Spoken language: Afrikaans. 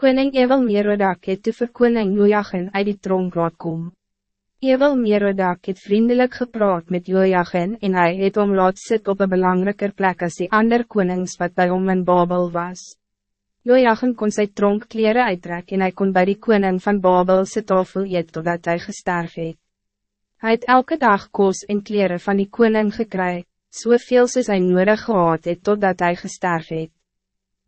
Koning Ewel Merodak het toe vir koning Jojagen uit die tronk laat kom. Ewel Merodak het vriendelijk gepraat met Jojagen en hij het om laat sit op een belangrijker plek als die ander konings wat bij hom in Babel was. Jojagen kon sy tronk kleren uittrek en hij kon bij die koning van Babel sy tafel eet totdat hij gesterf het. Hy het elke dag koos en kleren van die koning gekry, soveel soos hy nodig gehad het totdat hij gesterf het.